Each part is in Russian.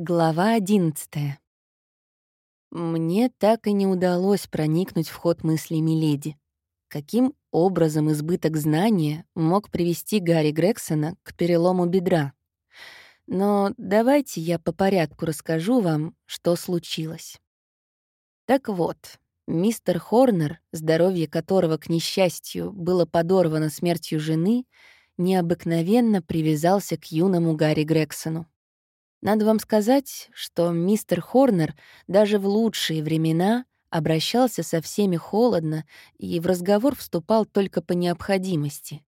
Глава одиннадцатая. Мне так и не удалось проникнуть в ход мыслей Миледи. Каким образом избыток знания мог привести Гарри Грексона к перелому бедра? Но давайте я по порядку расскажу вам, что случилось. Так вот, мистер Хорнер, здоровье которого, к несчастью, было подорвано смертью жены, необыкновенно привязался к юному Гарри Грексону. Надо вам сказать, что мистер Хорнер даже в лучшие времена обращался со всеми холодно и в разговор вступал только по необходимости.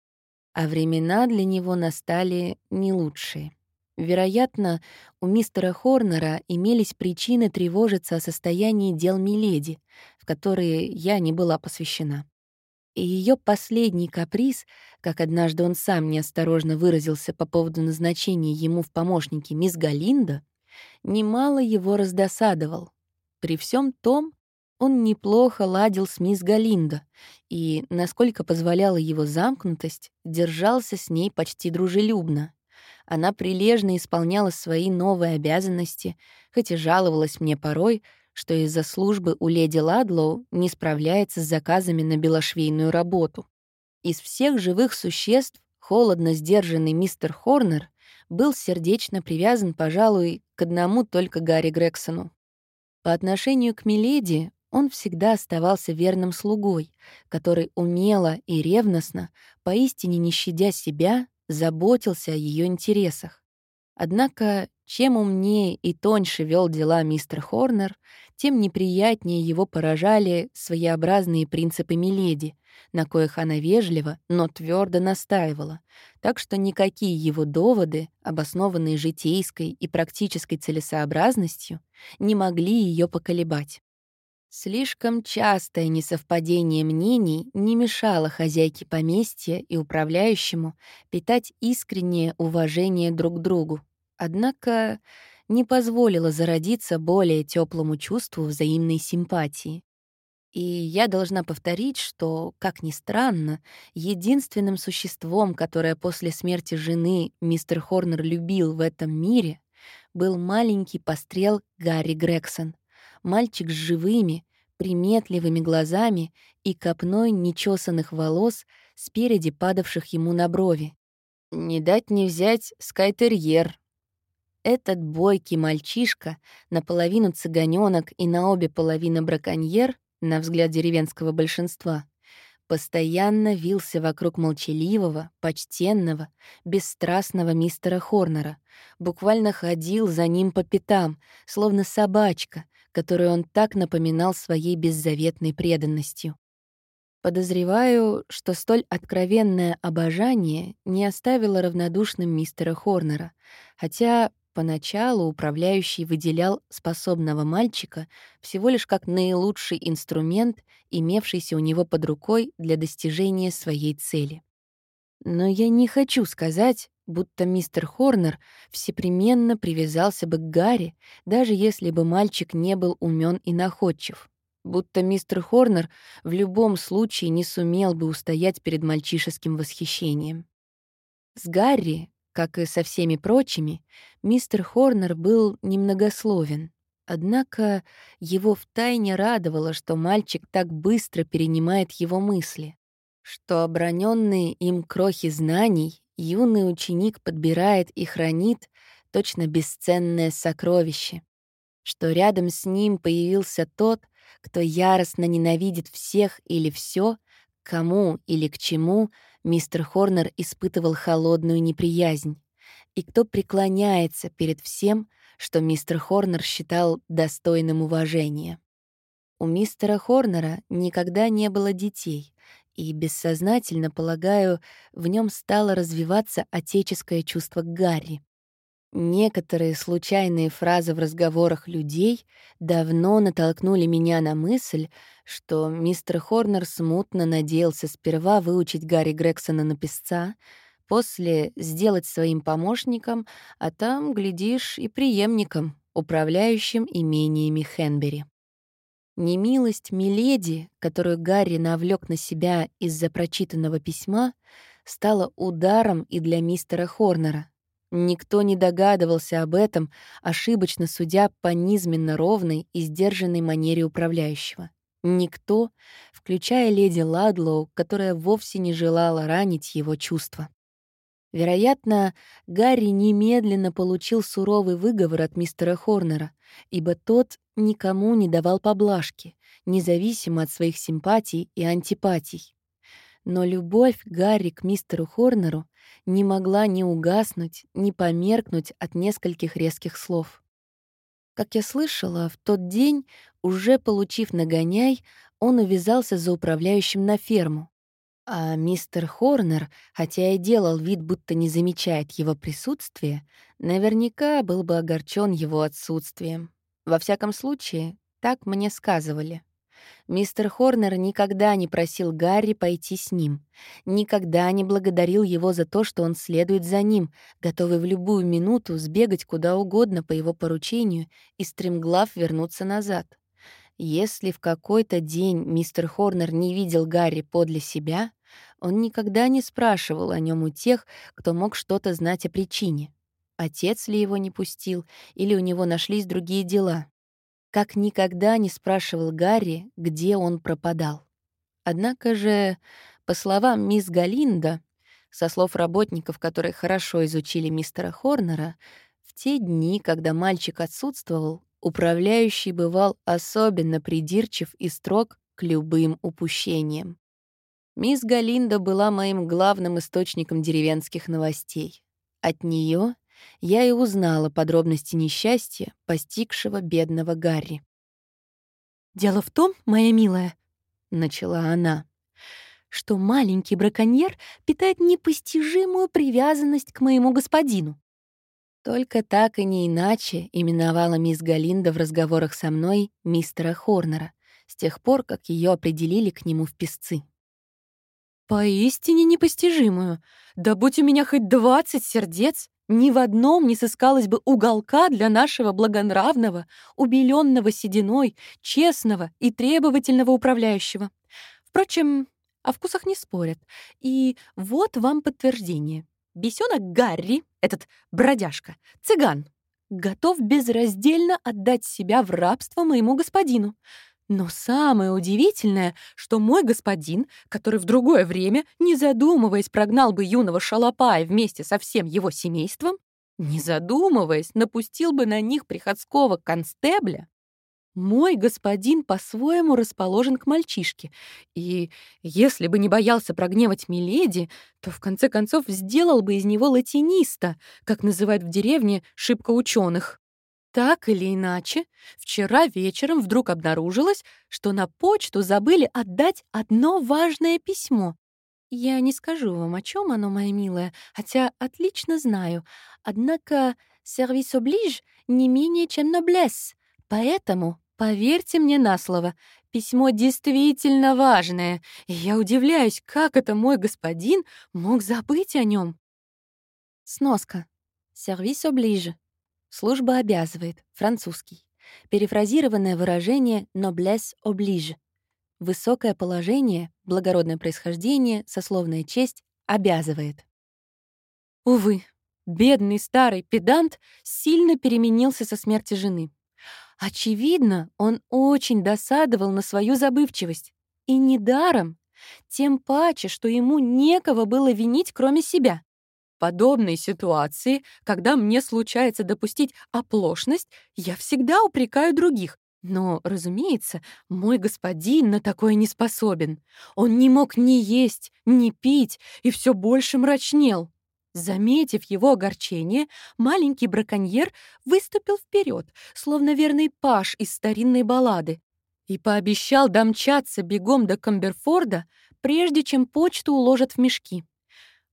А времена для него настали не лучшие. Вероятно, у мистера Хорнера имелись причины тревожиться о состоянии дел Миледи, в которые я не была посвящена. И ее последний каприз, как однажды он сам неосторожно выразился по поводу назначения ему в помощники мисс Галинда, немало его раздосадовал. При всем том, он неплохо ладил с мисс Галинда и, насколько позволяла его замкнутость, держался с ней почти дружелюбно. Она прилежно исполняла свои новые обязанности, хоть и жаловалась мне порой, что из-за службы у леди Ладлоу не справляется с заказами на белошвейную работу. Из всех живых существ холодно сдержанный мистер Хорнер был сердечно привязан, пожалуй, к одному только Гарри Грексону. По отношению к Миледи он всегда оставался верным слугой, который умело и ревностно, поистине не щадя себя, заботился о ее интересах. Однако, чем умнее и тоньше вел дела мистер Хорнер, тем неприятнее его поражали своеобразные принципы Миледи, на коих она вежливо, но твердо настаивала, так что никакие его доводы, обоснованные житейской и практической целесообразностью, не могли ее поколебать. Слишком частое несовпадение мнений не мешало хозяйке поместья и управляющему питать искреннее уважение друг к другу. Однако не позволила зародиться более теплому чувству взаимной симпатии. И я должна повторить, что, как ни странно, единственным существом, которое после смерти жены мистер Хорнер любил в этом мире, был маленький пострел Гарри Грексон, мальчик с живыми, приметливыми глазами и копной нечесанных волос, спереди падавших ему на брови. «Не дать не взять скайтерьер», этот бойкий мальчишка, наполовину цыганенок и на обе половины браконьер, на взгляд деревенского большинства, постоянно вился вокруг молчаливого, почтенного, бесстрастного мистера Хорнера, буквально ходил за ним по пятам, словно собачка, которую он так напоминал своей беззаветной преданностью. Подозреваю, что столь откровенное обожание не оставило равнодушным мистера Хорнера, хотя Поначалу управляющий выделял способного мальчика всего лишь как наилучший инструмент, имевшийся у него под рукой для достижения своей цели. Но я не хочу сказать, будто мистер Хорнер всепременно привязался бы к Гарри, даже если бы мальчик не был умен и находчив. Будто мистер Хорнер в любом случае не сумел бы устоять перед мальчишеским восхищением. С Гарри как и со всеми прочими, мистер Хорнер был немногословен. Однако его втайне радовало, что мальчик так быстро перенимает его мысли, что оброненные им крохи знаний юный ученик подбирает и хранит точно бесценное сокровище, что рядом с ним появился тот, кто яростно ненавидит всех или все, кому или к чему мистер Хорнер испытывал холодную неприязнь, и кто преклоняется перед всем, что мистер Хорнер считал достойным уважения. У мистера Хорнера никогда не было детей, и бессознательно, полагаю, в нем стало развиваться отеческое чувство к Гарри. Некоторые случайные фразы в разговорах людей давно натолкнули меня на мысль, что мистер Хорнер смутно надеялся сперва выучить Гарри Грексона на песца, после сделать своим помощником, а там, глядишь, и преемником, управляющим имениями Хенбери. Немилость Миледи, которую Гарри навлек на себя из-за прочитанного письма, стала ударом и для мистера Хорнера, Никто не догадывался об этом, ошибочно судя по низменно ровной и сдержанной манере управляющего. Никто, включая леди Ладлоу, которая вовсе не желала ранить его чувства. Вероятно, Гарри немедленно получил суровый выговор от мистера Хорнера, ибо тот никому не давал поблажки, независимо от своих симпатий и антипатий. Но любовь Гарри к мистеру Хорнеру не могла ни угаснуть, ни померкнуть от нескольких резких слов. Как я слышала, в тот день, уже получив нагоняй, он увязался за управляющим на ферму. А мистер Хорнер, хотя и делал вид, будто не замечает его присутствие, наверняка был бы огорчен его отсутствием. Во всяком случае, так мне сказывали. Мистер Хорнер никогда не просил Гарри пойти с ним, никогда не благодарил его за то, что он следует за ним, готовый в любую минуту сбегать куда угодно по его поручению и стремглав вернуться назад. Если в какой-то день мистер Хорнер не видел Гарри подле себя, он никогда не спрашивал о нем у тех, кто мог что-то знать о причине. Отец ли его не пустил, или у него нашлись другие дела как никогда не спрашивал Гарри, где он пропадал. Однако же, по словам мисс Галинда, со слов работников, которые хорошо изучили мистера Хорнера, в те дни, когда мальчик отсутствовал, управляющий бывал особенно придирчив и строг к любым упущениям. Мисс Галинда была моим главным источником деревенских новостей. От нее я и узнала подробности несчастья, постигшего бедного Гарри. «Дело в том, моя милая», — начала она, «что маленький браконьер питает непостижимую привязанность к моему господину. Только так и не иначе именовала мисс Галинда в разговорах со мной мистера Хорнера, с тех пор, как ее определили к нему в песцы. «Поистине непостижимую. Да будь у меня хоть двадцать сердец, ни в одном не сыскалось бы уголка для нашего благонравного, убеленного сединой, честного и требовательного управляющего. Впрочем, о вкусах не спорят. И вот вам подтверждение. Бесенок Гарри, этот бродяжка, цыган, готов безраздельно отдать себя в рабство моему господину. Но самое удивительное, что мой господин, который в другое время, не задумываясь, прогнал бы юного шалопая вместе со всем его семейством, не задумываясь, напустил бы на них приходского констебля, мой господин по-своему расположен к мальчишке, и если бы не боялся прогневать Миледи, то в конце концов сделал бы из него латиниста, как называют в деревне шибко ученых. Так или иначе, вчера вечером вдруг обнаружилось, что на почту забыли отдать одно важное письмо. Я не скажу вам, о чем оно, моя милая, хотя отлично знаю. Однако сервис оближ не менее, чем ноблес. Поэтому поверьте мне на слово, письмо действительно важное, и я удивляюсь, как это мой господин мог забыть о нем. Сноска. Сервис оближ Служба обязывает. Французский. Перефразированное выражение «noblesse oblige». Высокое положение, благородное происхождение, сословная честь обязывает. Увы, бедный старый педант сильно переменился со смерти жены. Очевидно, он очень досадовал на свою забывчивость. И недаром, тем паче, что ему некого было винить, кроме себя подобной ситуации, когда мне случается допустить оплошность, я всегда упрекаю других. Но, разумеется, мой господин на такое не способен. Он не мог ни есть, ни пить и все больше мрачнел. Заметив его огорчение, маленький браконьер выступил вперед, словно верный паш из старинной баллады, и пообещал домчаться бегом до Камберфорда, прежде чем почту уложат в мешки.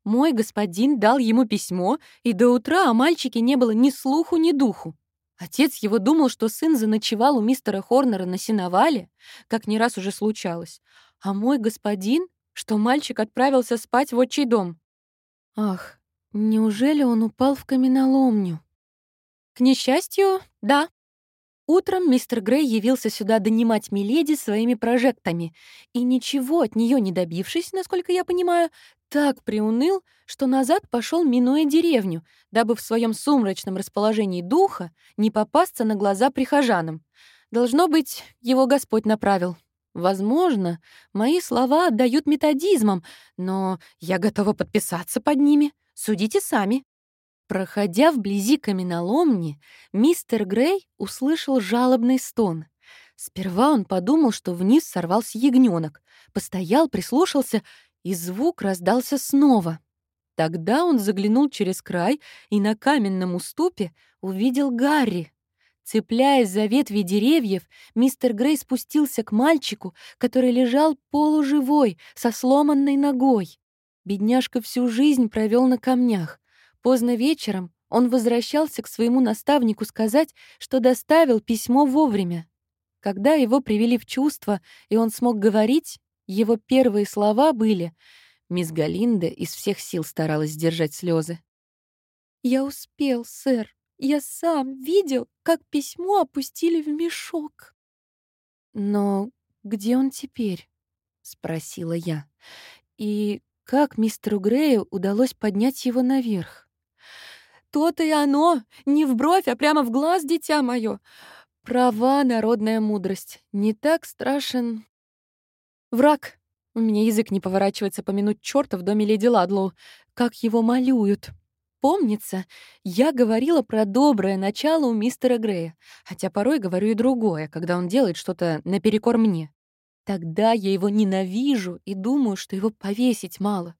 Мой господин дал ему письмо, и до утра о мальчике не было ни слуху, ни духу. Отец его думал, что сын заночевал у мистера Хорнера на сеновале, как не раз уже случалось, а мой господин, что мальчик отправился спать в отчий дом. Ах, неужели он упал в каменоломню? К несчастью, да. Утром мистер Грей явился сюда донимать Миледи своими прожектами, и ничего от нее не добившись, насколько я понимаю, так приуныл, что назад пошел, минуя деревню, дабы в своем сумрачном расположении духа не попасться на глаза прихожанам. Должно быть, его Господь направил. Возможно, мои слова отдают методизмом, но я готова подписаться под ними. Судите сами. Проходя вблизи каменоломни, мистер Грей услышал жалобный стон. Сперва он подумал, что вниз сорвался ягненок, постоял, прислушался, и звук раздался снова. Тогда он заглянул через край и на каменном уступе увидел Гарри. Цепляясь за ветви деревьев, мистер Грей спустился к мальчику, который лежал полуживой, со сломанной ногой. Бедняжка всю жизнь провел на камнях. Поздно вечером он возвращался к своему наставнику сказать, что доставил письмо вовремя. Когда его привели в чувство, и он смог говорить, его первые слова были «Мисс Галинда из всех сил старалась сдержать слезы. «Я успел, сэр. Я сам видел, как письмо опустили в мешок». «Но где он теперь?» — спросила я. «И как мистеру Грею удалось поднять его наверх?» «То-то и оно! Не в бровь, а прямо в глаз, дитя мое! Права народная мудрость. Не так страшен враг. У меня язык не поворачивается помянуть чёрта в доме леди Ладлоу. Как его малюют. Помнится, я говорила про доброе начало у мистера Грея, хотя порой говорю и другое, когда он делает что-то наперекор мне. Тогда я его ненавижу и думаю, что его повесить мало.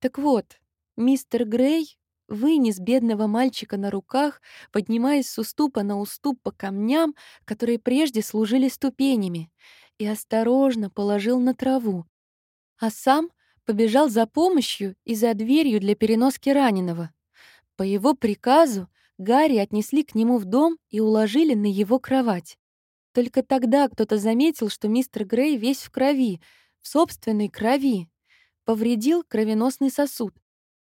Так вот, мистер Грей вынес бедного мальчика на руках, поднимаясь с уступа на уступ по камням, которые прежде служили ступенями, и осторожно положил на траву, а сам побежал за помощью и за дверью для переноски раненого. По его приказу Гарри отнесли к нему в дом и уложили на его кровать. Только тогда кто-то заметил, что мистер Грей весь в крови, в собственной крови, повредил кровеносный сосуд.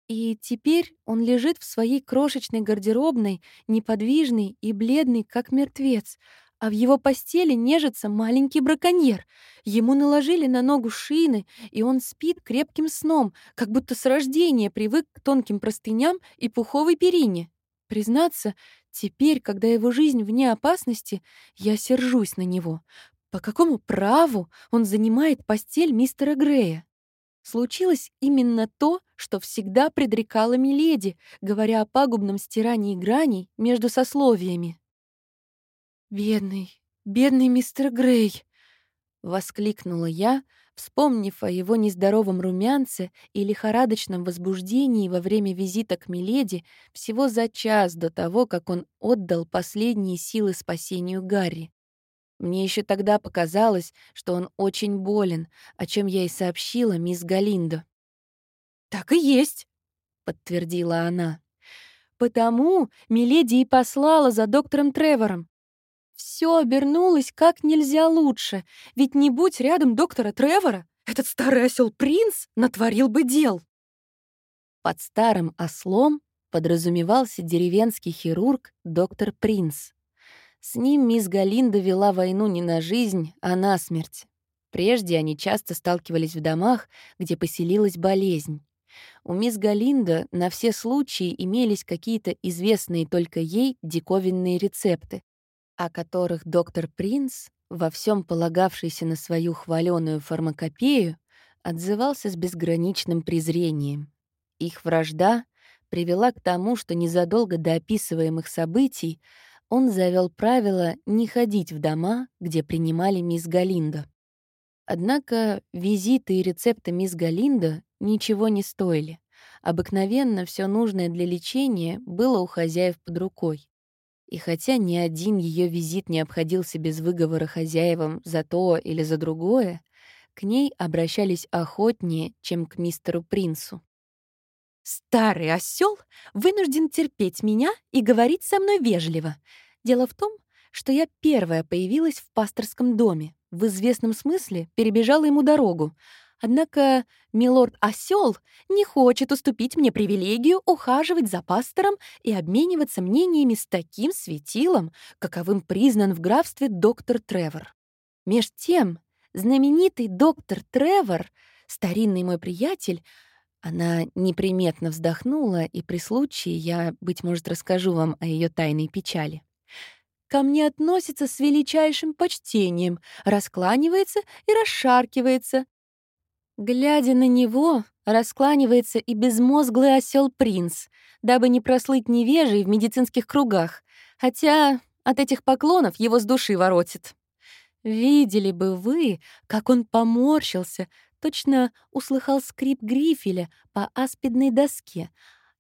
И теперь он лежит в своей крошечной гардеробной, неподвижный и бледный, как мертвец, а в его постели нежится маленький браконьер. Ему наложили на ногу шины, и он спит крепким сном, как будто с рождения привык к тонким простыням и пуховой перине. Признаться, теперь, когда его жизнь вне опасности, я сержусь на него. По какому праву он занимает постель мистера Грея? Случилось именно то, что всегда предрекала Миледи, говоря о пагубном стирании граней между сословиями. «Бедный, бедный мистер Грей!» — воскликнула я, вспомнив о его нездоровом румянце и лихорадочном возбуждении во время визита к Миледи всего за час до того, как он отдал последние силы спасению Гарри. Мне еще тогда показалось, что он очень болен, о чем я и сообщила мисс Галиндо. «Так и есть», — подтвердила она. «Потому Миледи и послала за доктором Тревором. Все обернулось как нельзя лучше, ведь не будь рядом доктора Тревора, этот старый осел принц натворил бы дел». Под старым ослом подразумевался деревенский хирург доктор Принц. С ним мисс Галинда вела войну не на жизнь, а на смерть. Прежде они часто сталкивались в домах, где поселилась болезнь. У мисс Галинда на все случаи имелись какие-то известные только ей диковинные рецепты, о которых доктор Принц, во всем полагавшийся на свою хваленую фармакопею, отзывался с безграничным презрением. Их вражда привела к тому, что незадолго до описываемых событий он завел правило не ходить в дома, где принимали мисс Галинда. Однако визиты и рецепты мисс Галинда ничего не стоили. Обыкновенно все нужное для лечения было у хозяев под рукой. И хотя ни один ее визит не обходился без выговора хозяевам за то или за другое, к ней обращались охотнее, чем к мистеру Принцу. Старый осел вынужден терпеть меня и говорить со мной вежливо. Дело в том, что я первая появилась в пасторском доме, в известном смысле перебежала ему дорогу. Однако милорд Осел не хочет уступить мне привилегию ухаживать за пастором и обмениваться мнениями с таким светилом, каковым признан в графстве доктор Тревор. Меж тем, знаменитый доктор Тревор, старинный мой приятель, Она неприметно вздохнула, и при случае я, быть может, расскажу вам о ее тайной печали. Ко мне относится с величайшим почтением, раскланивается и расшаркивается. Глядя на него, раскланивается и безмозглый осел принц, дабы не прослыть невежей в медицинских кругах, хотя от этих поклонов его с души воротит. Видели бы вы, как он поморщился, точно услыхал скрип грифеля по аспидной доске,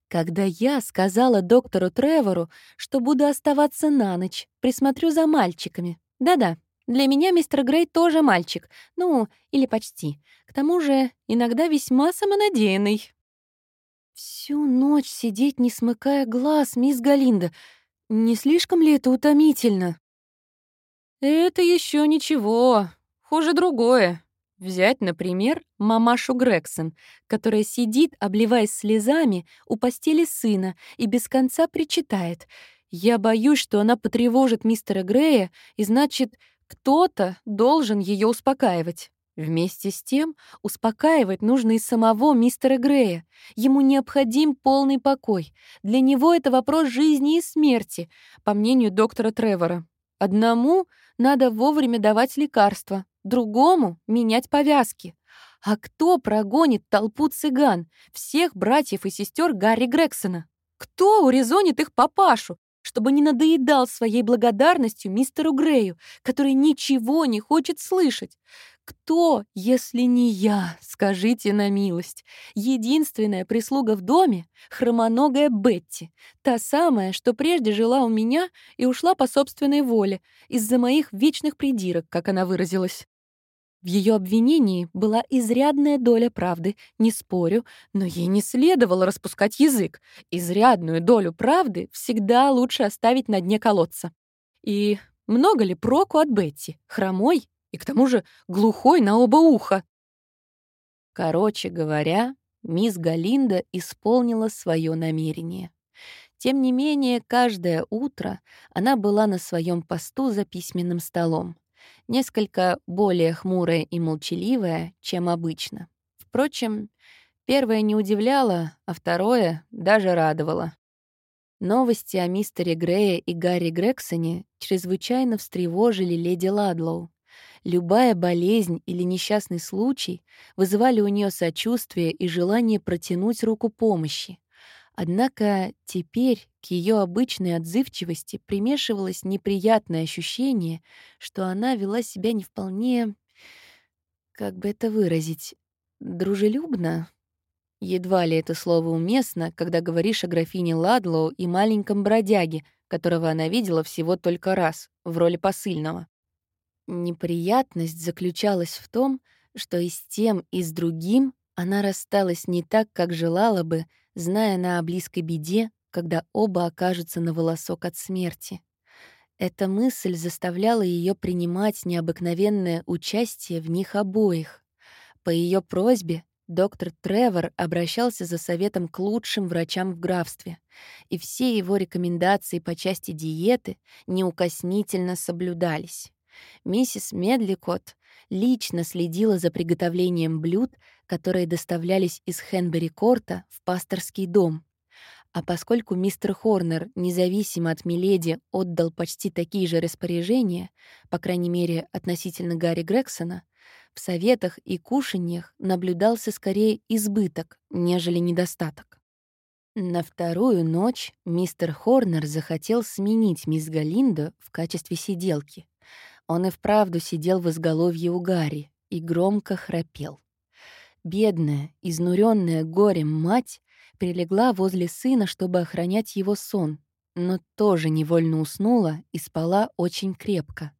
когда я сказала доктору Тревору, что буду оставаться на ночь, присмотрю за мальчиками. Да-да, для меня мистер Грей тоже мальчик, ну, или почти. К тому же иногда весьма самонадеянный. Всю ночь сидеть, не смыкая глаз, мисс Галинда. Не слишком ли это утомительно? Это еще ничего. Хуже другое. Взять, например, мамашу Грегсон, которая сидит, обливаясь слезами, у постели сына и без конца причитает. «Я боюсь, что она потревожит мистера Грея, и значит, кто-то должен ее успокаивать». Вместе с тем, успокаивать нужно и самого мистера Грея. Ему необходим полный покой. Для него это вопрос жизни и смерти, по мнению доктора Тревора. Одному надо вовремя давать лекарства, другому — менять повязки. А кто прогонит толпу цыган, всех братьев и сестер Гарри Грексона? Кто урезонит их папашу, чтобы не надоедал своей благодарностью мистеру Грею, который ничего не хочет слышать? Кто, если не я, скажите на милость? Единственная прислуга в доме — хромоногая Бетти, та самая, что прежде жила у меня и ушла по собственной воле, из-за моих вечных придирок, как она выразилась. В ее обвинении была изрядная доля правды, не спорю, но ей не следовало распускать язык. Изрядную долю правды всегда лучше оставить на дне колодца. И много ли проку от Бетти, хромой и к тому же глухой на оба уха? Короче говоря, мисс Галинда исполнила свое намерение. Тем не менее, каждое утро она была на своем посту за письменным столом несколько более хмурая и молчаливая, чем обычно. Впрочем, первое не удивляло, а второе даже радовало. Новости о мистере Грее и Гарри Грексоне чрезвычайно встревожили леди Ладлоу. Любая болезнь или несчастный случай вызывали у нее сочувствие и желание протянуть руку помощи. Однако теперь к ее обычной отзывчивости примешивалось неприятное ощущение, что она вела себя не вполне, как бы это выразить, дружелюбно. Едва ли это слово уместно, когда говоришь о графине Ладлоу и маленьком бродяге, которого она видела всего только раз, в роли посыльного. Неприятность заключалась в том, что и с тем, и с другим она рассталась не так, как желала бы, зная на близкой беде, когда оба окажутся на волосок от смерти. Эта мысль заставляла ее принимать необыкновенное участие в них обоих. По ее просьбе доктор Тревор обращался за советом к лучшим врачам в графстве, и все его рекомендации по части диеты неукоснительно соблюдались. Миссис Медликот лично следила за приготовлением блюд, которые доставлялись из Хенбери-Корта в пасторский дом. А поскольку мистер Хорнер, независимо от Миледи, отдал почти такие же распоряжения, по крайней мере, относительно Гарри Грексона, в советах и кушаньях наблюдался скорее избыток, нежели недостаток. На вторую ночь мистер Хорнер захотел сменить мисс Галинду в качестве сиделки. Он и вправду сидел в изголовье у Гарри и громко храпел. Бедная, изнуренная горем мать прилегла возле сына, чтобы охранять его сон, но тоже невольно уснула и спала очень крепко.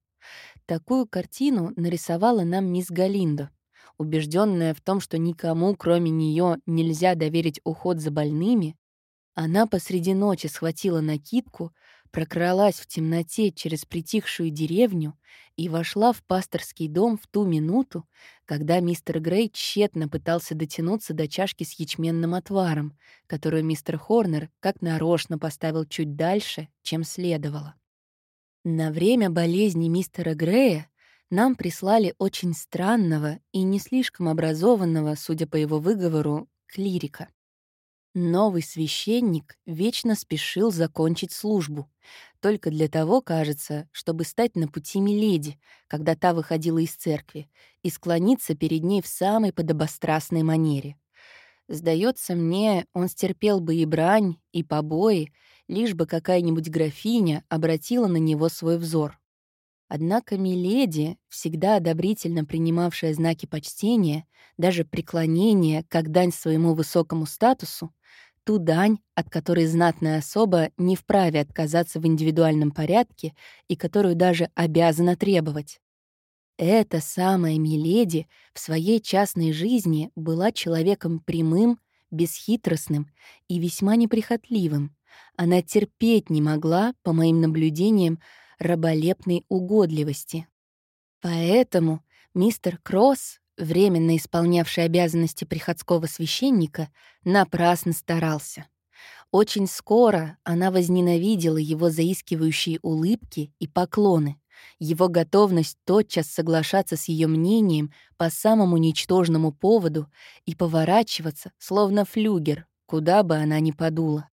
Такую картину нарисовала нам мисс Галинда, убежденная в том, что никому, кроме нее, нельзя доверить уход за больными, она посреди ночи схватила накидку, прокралась в темноте через притихшую деревню и вошла в пасторский дом в ту минуту, когда мистер Грей тщетно пытался дотянуться до чашки с ячменным отваром, которую мистер Хорнер как нарочно поставил чуть дальше, чем следовало. На время болезни мистера Грея нам прислали очень странного и не слишком образованного, судя по его выговору, клирика. Новый священник вечно спешил закончить службу. Только для того, кажется, чтобы стать на пути Миледи, когда та выходила из церкви, и склониться перед ней в самой подобострастной манере. Сдается мне, он стерпел бы и брань, и побои, лишь бы какая-нибудь графиня обратила на него свой взор. Однако Миледи, всегда одобрительно принимавшая знаки почтения, даже преклонения, как дань своему высокому статусу, ту дань, от которой знатная особа не вправе отказаться в индивидуальном порядке и которую даже обязана требовать. Эта самая Миледи в своей частной жизни была человеком прямым, бесхитростным и весьма неприхотливым. Она терпеть не могла, по моим наблюдениям, раболепной угодливости. Поэтому мистер Кросс, временно исполнявший обязанности приходского священника, напрасно старался. Очень скоро она возненавидела его заискивающие улыбки и поклоны, его готовность тотчас соглашаться с ее мнением по самому ничтожному поводу и поворачиваться, словно флюгер, куда бы она ни подула.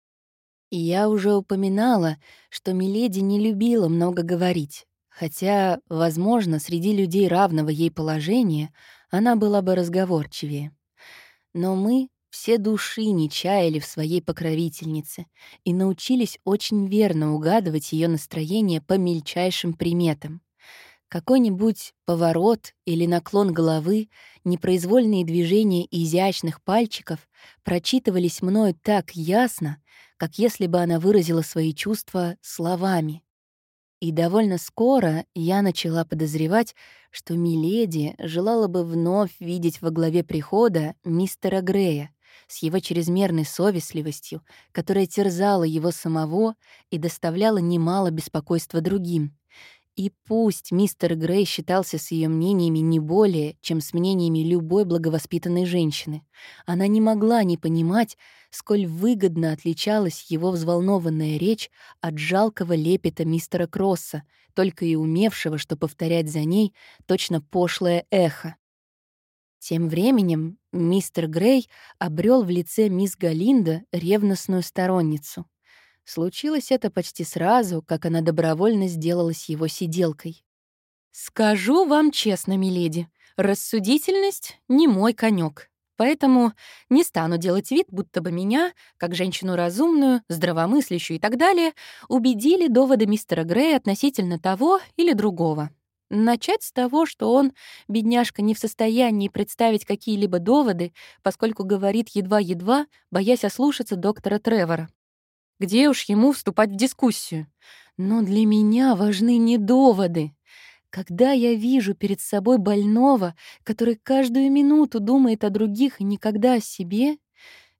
Я уже упоминала, что Миледи не любила много говорить, хотя, возможно, среди людей равного ей положения она была бы разговорчивее. Но мы все души не чаяли в своей покровительнице и научились очень верно угадывать ее настроение по мельчайшим приметам. Какой-нибудь поворот или наклон головы, непроизвольные движения изящных пальчиков прочитывались мною так ясно, как если бы она выразила свои чувства словами. И довольно скоро я начала подозревать, что Миледи желала бы вновь видеть во главе прихода мистера Грея с его чрезмерной совестливостью, которая терзала его самого и доставляла немало беспокойства другим. И пусть мистер Грей считался с ее мнениями не более, чем с мнениями любой благовоспитанной женщины, она не могла не понимать, сколь выгодно отличалась его взволнованная речь от жалкого лепета мистера Кросса, только и умевшего, что повторять за ней точно пошлое эхо. Тем временем мистер Грей обрел в лице мисс Галинда ревностную сторонницу — Случилось это почти сразу, как она добровольно сделалась его сиделкой. «Скажу вам честно, миледи, рассудительность — не мой конек, Поэтому не стану делать вид, будто бы меня, как женщину разумную, здравомыслящую и так далее, убедили доводы мистера Грея относительно того или другого. Начать с того, что он, бедняжка, не в состоянии представить какие-либо доводы, поскольку говорит едва-едва, боясь ослушаться доктора Тревора. Где уж ему вступать в дискуссию? Но для меня важны не доводы. Когда я вижу перед собой больного, который каждую минуту думает о других и никогда о себе,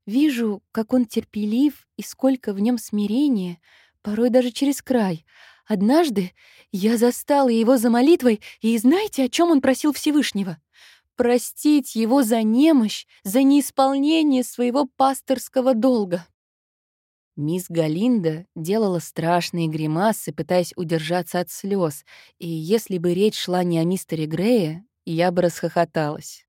вижу, как он терпелив и сколько в нем смирения, порой даже через край. Однажды я застала его за молитвой, и знаете, о чем он просил Всевышнего? Простить его за немощь, за неисполнение своего пасторского долга. Мисс Галинда делала страшные гримасы, пытаясь удержаться от слез, и если бы речь шла не о мистере Грее, я бы расхохоталась.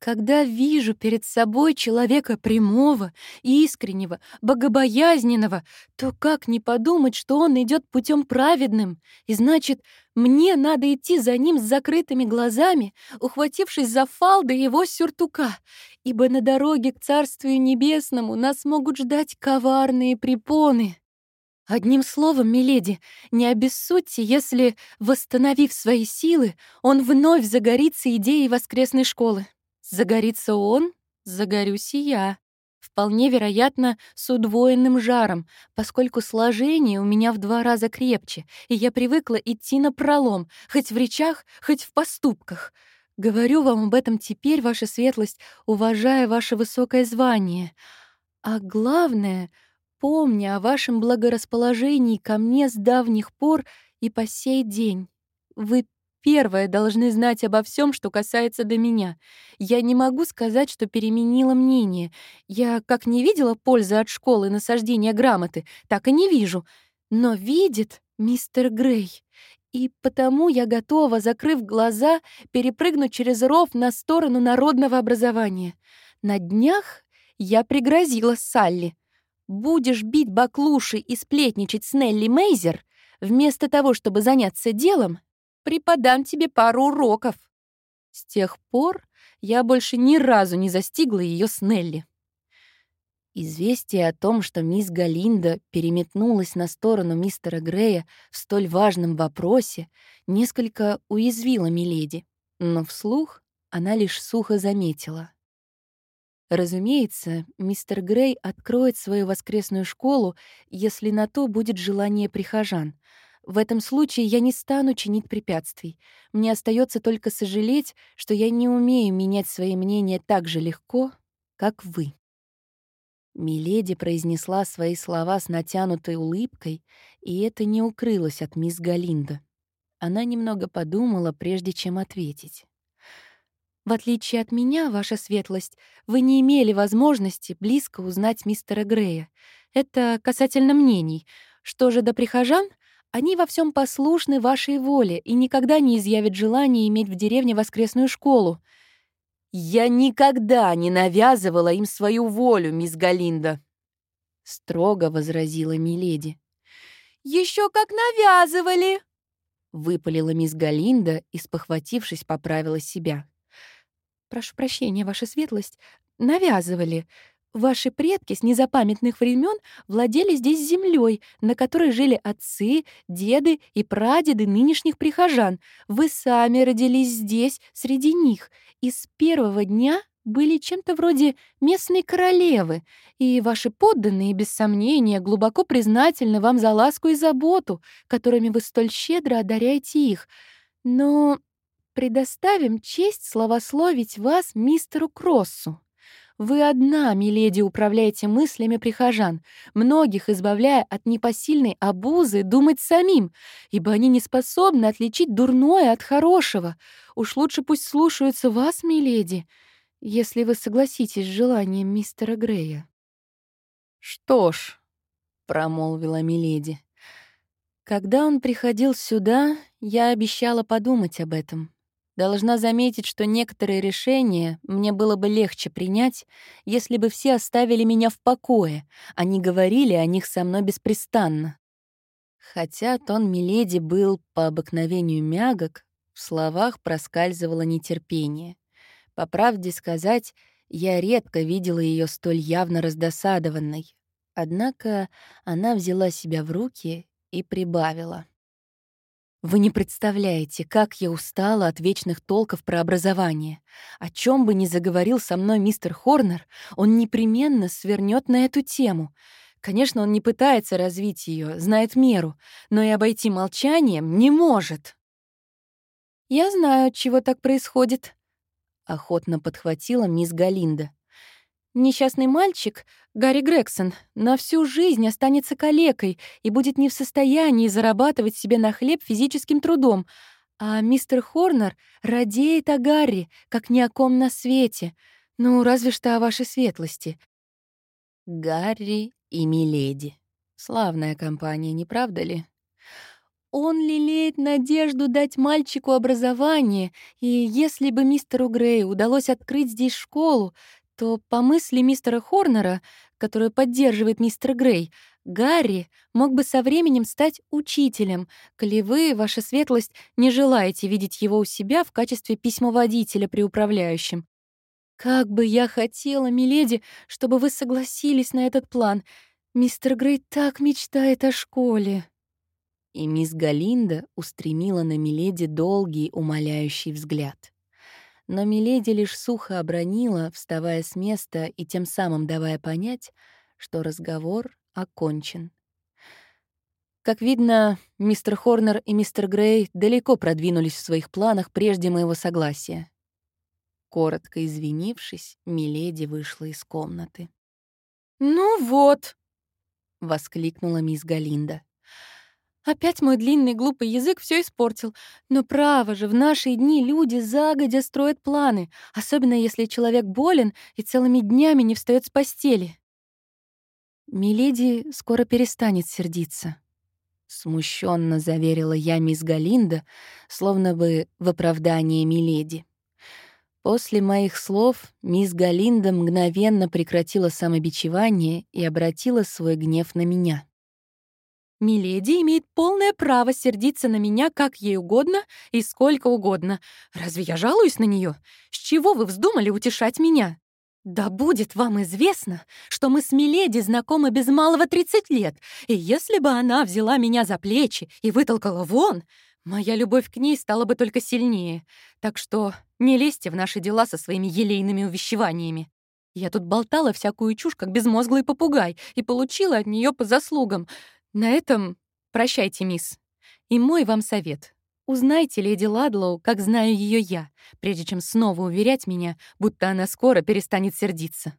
Когда вижу перед собой человека прямого, искреннего, богобоязненного, то как не подумать, что он идет путем праведным, и значит, мне надо идти за ним с закрытыми глазами, ухватившись за фалды его сюртука, ибо на дороге к Царствию Небесному нас могут ждать коварные препоны. Одним словом, миледи, не обессудьте, если, восстановив свои силы, он вновь загорится идеей воскресной школы. Загорится он, загорюсь и я. Вполне вероятно, с удвоенным жаром, поскольку сложение у меня в два раза крепче, и я привыкла идти на пролом, хоть в речах, хоть в поступках. Говорю вам об этом теперь, ваша светлость, уважая ваше высокое звание. А главное, помня о вашем благорасположении ко мне с давних пор и по сей день. Вы первое должны знать обо всем, что касается до меня. Я не могу сказать, что переменила мнение. Я как не видела пользы от школы насаждения грамоты, так и не вижу. Но видит мистер Грей. И потому я готова, закрыв глаза, перепрыгнуть через ров на сторону народного образования. На днях я пригрозила Салли. Будешь бить баклуши и сплетничать с Нелли Мейзер, вместо того, чтобы заняться делом, преподам тебе пару уроков. С тех пор я больше ни разу не застигла ее с Нелли. Известие о том, что мисс Галинда переметнулась на сторону мистера Грея в столь важном вопросе, несколько уязвило Миледи, но вслух она лишь сухо заметила. Разумеется, мистер Грей откроет свою воскресную школу, если на то будет желание прихожан. В этом случае я не стану чинить препятствий. Мне остается только сожалеть, что я не умею менять свои мнения так же легко, как вы. Миледи произнесла свои слова с натянутой улыбкой, и это не укрылось от мисс Галинда. Она немного подумала, прежде чем ответить. В отличие от меня, ваша светлость, вы не имели возможности близко узнать мистера Грея. Это касательно мнений. Что же до прихожан, они во всем послушны вашей воле и никогда не изъявят желания иметь в деревне воскресную школу. «Я никогда не навязывала им свою волю, мисс Галинда», — строго возразила Миледи. Еще как навязывали!» — выпалила мисс Галинда и, спохватившись, поправила себя. Прошу прощения, ваша светлость, навязывали. Ваши предки с незапамятных времен владели здесь землей, на которой жили отцы, деды и прадеды нынешних прихожан. Вы сами родились здесь, среди них, и с первого дня были чем-то вроде местной королевы, и ваши подданные, без сомнения, глубоко признательны вам за ласку и заботу, которыми вы столь щедро одаряете их. Но предоставим честь славословить вас мистеру Кроссу. Вы одна, миледи, управляете мыслями прихожан, многих избавляя от непосильной обузы думать самим, ибо они не способны отличить дурное от хорошего. Уж лучше пусть слушаются вас, миледи, если вы согласитесь с желанием мистера Грея. «Что ж», — промолвила миледи, — «когда он приходил сюда, я обещала подумать об этом». Должна заметить, что некоторые решения мне было бы легче принять, если бы все оставили меня в покое, а не говорили о них со мной беспрестанно. Хотя тон Миледи был по обыкновению мягок, в словах проскальзывало нетерпение. По правде сказать, я редко видела ее столь явно раздосадованной. Однако она взяла себя в руки и прибавила. Вы не представляете, как я устала от вечных толков про образование. О чем бы ни заговорил со мной мистер Хорнер, он непременно свернет на эту тему. Конечно, он не пытается развить ее, знает меру, но и обойти молчанием не может. «Я знаю, от чего так происходит», — охотно подхватила мисс Галинда. Несчастный мальчик, Гарри Грегсон, на всю жизнь останется калекой и будет не в состоянии зарабатывать себе на хлеб физическим трудом, а мистер Хорнер радеет о Гарри, как ни о ком на свете. Ну, разве что о вашей светлости. Гарри и Миледи. Славная компания, не правда ли? Он лелеет надежду дать мальчику образование, и если бы мистеру Грею удалось открыть здесь школу, то, по мысли мистера Хорнера, которую поддерживает мистер Грей, Гарри мог бы со временем стать учителем, коли вы, ваша светлость, не желаете видеть его у себя в качестве письмоводителя при управляющем. Как бы я хотела, миледи, чтобы вы согласились на этот план. Мистер Грей так мечтает о школе. И мисс Галинда устремила на миледи долгий умоляющий взгляд но Миледи лишь сухо обронила, вставая с места и тем самым давая понять, что разговор окончен. Как видно, мистер Хорнер и мистер Грей далеко продвинулись в своих планах прежде моего согласия. Коротко извинившись, Миледи вышла из комнаты. «Ну вот!» — воскликнула мисс Галинда. Опять мой длинный глупый язык все испортил. Но право же, в наши дни люди загодя строят планы, особенно если человек болен и целыми днями не встает с постели. Миледи скоро перестанет сердиться. Смущенно заверила я мисс Галинда, словно бы в оправдании Миледи. После моих слов мисс Галинда мгновенно прекратила самобичевание и обратила свой гнев на меня. «Миледи имеет полное право сердиться на меня как ей угодно и сколько угодно. Разве я жалуюсь на нее? С чего вы вздумали утешать меня?» «Да будет вам известно, что мы с Миледи знакомы без малого 30 лет, и если бы она взяла меня за плечи и вытолкала вон, моя любовь к ней стала бы только сильнее. Так что не лезьте в наши дела со своими елейными увещеваниями. Я тут болтала всякую чушь, как безмозглый попугай, и получила от нее по заслугам. На этом прощайте, мисс. И мой вам совет. Узнайте леди Ладлоу, как знаю ее я, прежде чем снова уверять меня, будто она скоро перестанет сердиться.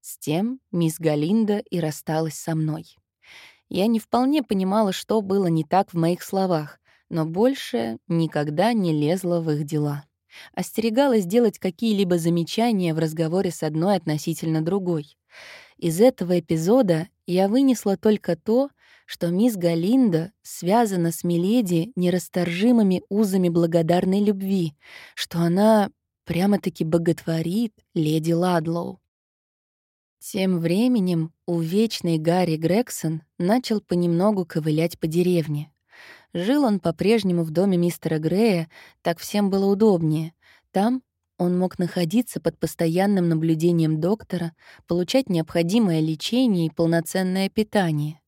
С тем мисс Галинда и рассталась со мной. Я не вполне понимала, что было не так в моих словах, но больше никогда не лезла в их дела. Остерегалась делать какие-либо замечания в разговоре с одной относительно другой. Из этого эпизода я вынесла только то, что мисс Галинда связана с Миледи нерасторжимыми узами благодарной любви, что она прямо-таки боготворит леди Ладлоу. Тем временем увечный Гарри Грегсон начал понемногу ковылять по деревне. Жил он по-прежнему в доме мистера Грея, так всем было удобнее. Там он мог находиться под постоянным наблюдением доктора, получать необходимое лечение и полноценное питание.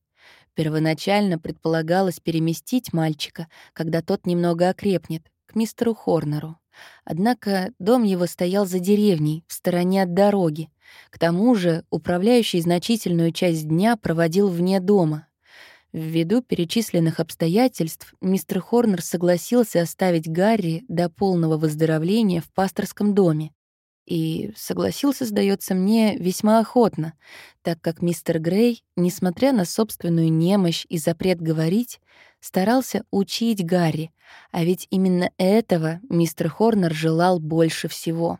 Первоначально предполагалось переместить мальчика, когда тот немного окрепнет, к мистеру Хорнеру. Однако дом его стоял за деревней, в стороне от дороги. К тому же управляющий значительную часть дня проводил вне дома. Ввиду перечисленных обстоятельств мистер Хорнер согласился оставить Гарри до полного выздоровления в пасторском доме, и согласился, сдается мне, весьма охотно, так как мистер Грей, несмотря на собственную немощь и запрет говорить, старался учить Гарри, а ведь именно этого мистер Хорнер желал больше всего.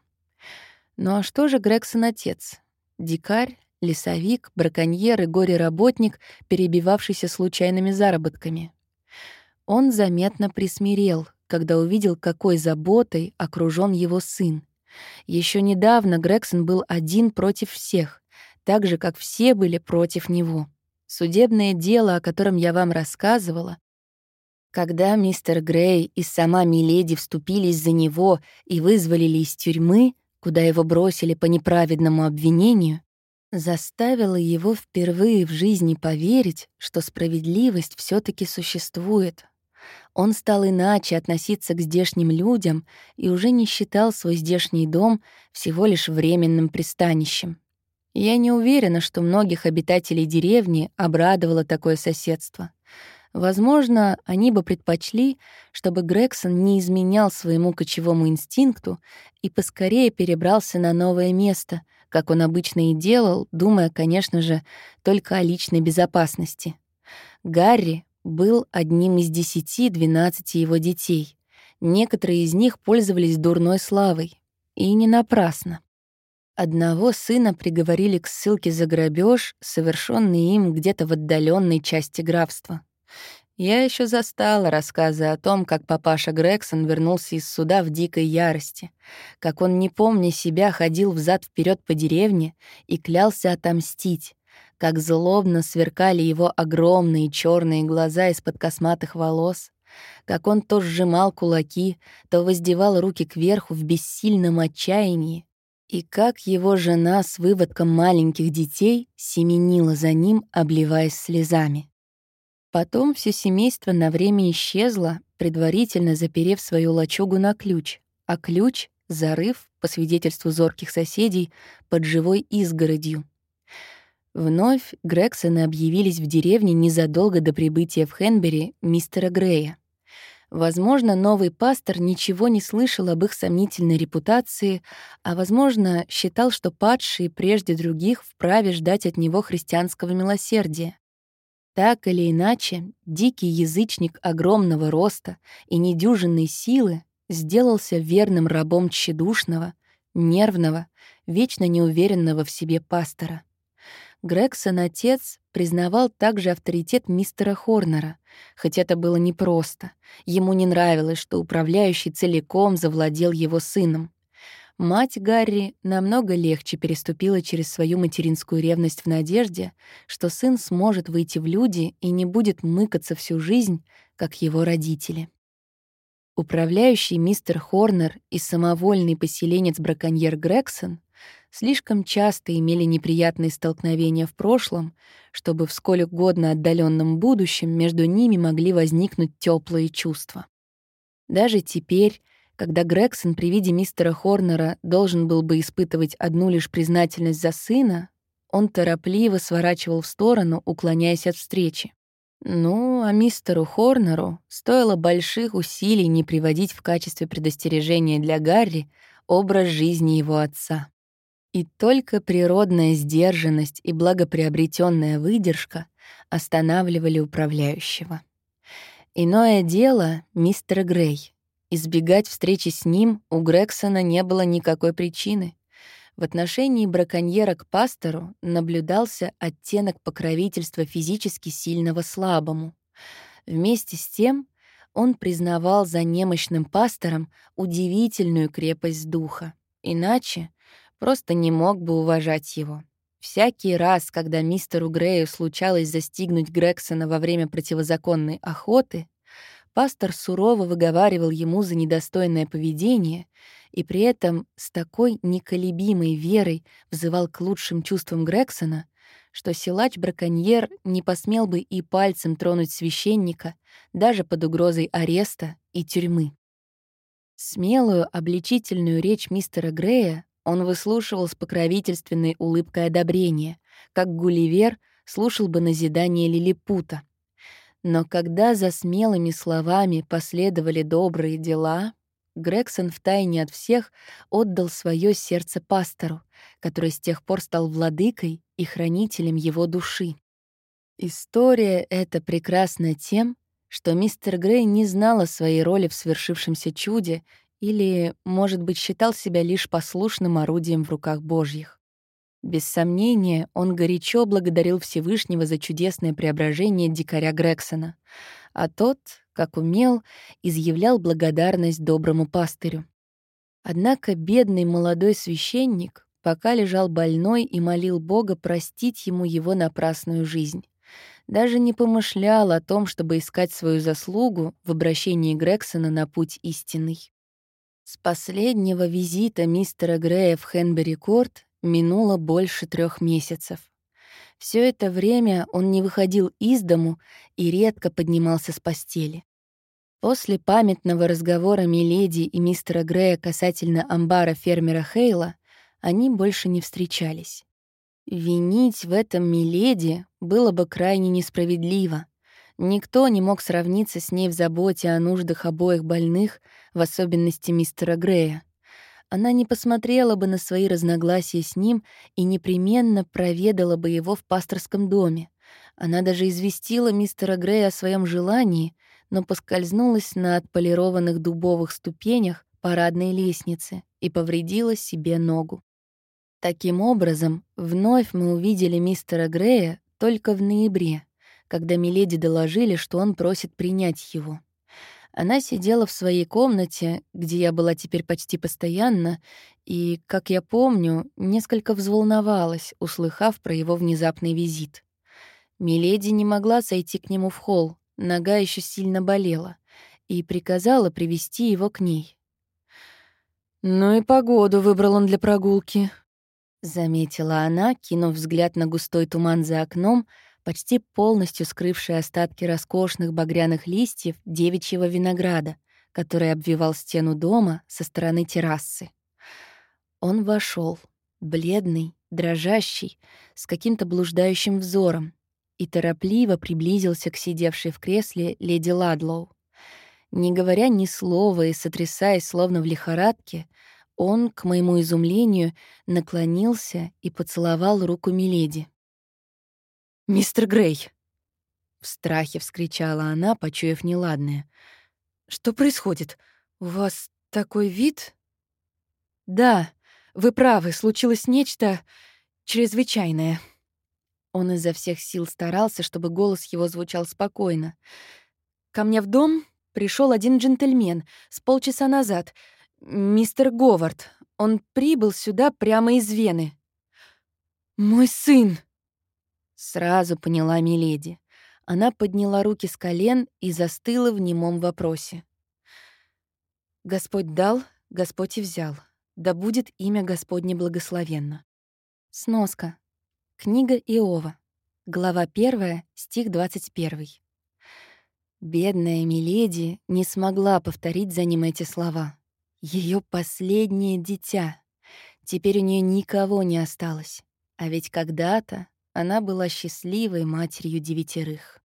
Ну а что же Грегсон отец? Дикарь, лесовик, браконьер и горе-работник, перебивавшийся случайными заработками. Он заметно присмирел, когда увидел, какой заботой окружен его сын — еще недавно Грегсон был один против всех, так же, как все были против него. Судебное дело, о котором я вам рассказывала, когда мистер Грей и сама Миледи вступились за него и вызволили из тюрьмы, куда его бросили по неправедному обвинению, заставило его впервые в жизни поверить, что справедливость все таки существует, он стал иначе относиться к здешним людям и уже не считал свой здешний дом всего лишь временным пристанищем. Я не уверена, что многих обитателей деревни обрадовало такое соседство. Возможно, они бы предпочли, чтобы Грегсон не изменял своему кочевому инстинкту и поскорее перебрался на новое место, как он обычно и делал, думая, конечно же, только о личной безопасности. Гарри был одним из десяти-двенадцати его детей. Некоторые из них пользовались дурной славой. И не напрасно. Одного сына приговорили к ссылке за грабеж, совершенный им где-то в отдаленной части графства. Я еще застала рассказы о том, как папаша Грегсон вернулся из суда в дикой ярости, как он, не помня себя, ходил взад вперед по деревне и клялся отомстить, как злобно сверкали его огромные черные глаза из-под косматых волос, как он то сжимал кулаки, то воздевал руки кверху в бессильном отчаянии, и как его жена с выводком маленьких детей семенила за ним, обливаясь слезами. Потом все семейство на время исчезло, предварительно заперев свою лачугу на ключ, а ключ — зарыв, по свидетельству зорких соседей, под живой изгородью. Вновь Грегсоны объявились в деревне незадолго до прибытия в Хенбери мистера Грея. Возможно, новый пастор ничего не слышал об их сомнительной репутации, а, возможно, считал, что падшие прежде других вправе ждать от него христианского милосердия. Так или иначе, дикий язычник огромного роста и недюжинной силы сделался верным рабом тщедушного, нервного, вечно неуверенного в себе пастора. Грегсон, отец, признавал также авторитет мистера Хорнера, хоть это было непросто. Ему не нравилось, что управляющий целиком завладел его сыном. Мать Гарри намного легче переступила через свою материнскую ревность в надежде, что сын сможет выйти в люди и не будет мыкаться всю жизнь, как его родители. Управляющий мистер Хорнер и самовольный поселенец-браконьер Грегсон слишком часто имели неприятные столкновения в прошлом, чтобы в сколь угодно отдаленном будущем между ними могли возникнуть теплые чувства. Даже теперь, когда Грегсон при виде мистера Хорнера должен был бы испытывать одну лишь признательность за сына, он торопливо сворачивал в сторону, уклоняясь от встречи. Ну, а мистеру Хорнеру стоило больших усилий не приводить в качестве предостережения для Гарри образ жизни его отца. И только природная сдержанность и благоприобретенная выдержка останавливали управляющего. Иное дело — мистер Грей. Избегать встречи с ним у Грексона не было никакой причины. В отношении браконьера к пастору наблюдался оттенок покровительства физически сильного слабому. Вместе с тем он признавал за немощным пастором удивительную крепость духа. Иначе просто не мог бы уважать его. Всякий раз, когда мистеру Грею случалось застигнуть Грексона во время противозаконной охоты, пастор сурово выговаривал ему за недостойное поведение и при этом с такой неколебимой верой взывал к лучшим чувствам Грексона, что силач-браконьер не посмел бы и пальцем тронуть священника даже под угрозой ареста и тюрьмы. Смелую обличительную речь мистера Грея он выслушивал с покровительственной улыбкой одобрения, как Гулливер слушал бы назидание лилипута. Но когда за смелыми словами последовали добрые дела, Грегсон втайне от всех отдал свое сердце пастору, который с тех пор стал владыкой и хранителем его души. История эта прекрасна тем, что мистер Грей не знал о своей роли в свершившемся чуде или, может быть, считал себя лишь послушным орудием в руках Божьих. Без сомнения, он горячо благодарил Всевышнего за чудесное преображение дикаря Грексона, а тот, как умел, изъявлял благодарность доброму пастырю. Однако бедный молодой священник пока лежал больной и молил Бога простить ему его напрасную жизнь. Даже не помышлял о том, чтобы искать свою заслугу в обращении Грексона на путь истинный. С последнего визита мистера Грея в Хенбери-Корт минуло больше трех месяцев. Все это время он не выходил из дому и редко поднимался с постели. После памятного разговора Миледи и мистера Грея касательно амбара фермера Хейла они больше не встречались. Винить в этом Миледи было бы крайне несправедливо. Никто не мог сравниться с ней в заботе о нуждах обоих больных, в особенности мистера Грея. Она не посмотрела бы на свои разногласия с ним и непременно проведала бы его в пасторском доме. Она даже известила мистера Грея о своем желании, но поскользнулась на отполированных дубовых ступенях парадной лестницы и повредила себе ногу. Таким образом, вновь мы увидели мистера Грея только в ноябре, когда Миледи доложили, что он просит принять его. Она сидела в своей комнате, где я была теперь почти постоянно, и, как я помню, несколько взволновалась, услыхав про его внезапный визит. Миледи не могла сойти к нему в холл, нога еще сильно болела, и приказала привести его к ней. «Ну и погоду выбрал он для прогулки», — заметила она, кинув взгляд на густой туман за окном, почти полностью скрывший остатки роскошных багряных листьев девичьего винограда, который обвивал стену дома со стороны террасы. Он вошел, бледный, дрожащий, с каким-то блуждающим взором, и торопливо приблизился к сидевшей в кресле леди Ладлоу. Не говоря ни слова и сотрясаясь, словно в лихорадке, он, к моему изумлению, наклонился и поцеловал руку Миледи. «Мистер Грей!» В страхе вскричала она, почуяв неладное. «Что происходит? У вас такой вид?» «Да, вы правы, случилось нечто чрезвычайное». Он изо всех сил старался, чтобы голос его звучал спокойно. «Ко мне в дом пришел один джентльмен с полчаса назад, мистер Говард. Он прибыл сюда прямо из Вены. Мой сын! Сразу поняла Миледи. Она подняла руки с колен и застыла в немом вопросе. Господь дал, Господь и взял. Да будет имя Господне благословенно. Сноска. Книга Иова. Глава 1, стих 21. Бедная Миледи не смогла повторить за ним эти слова. Ее последнее дитя. Теперь у нее никого не осталось. А ведь когда-то она была счастливой матерью девятерых.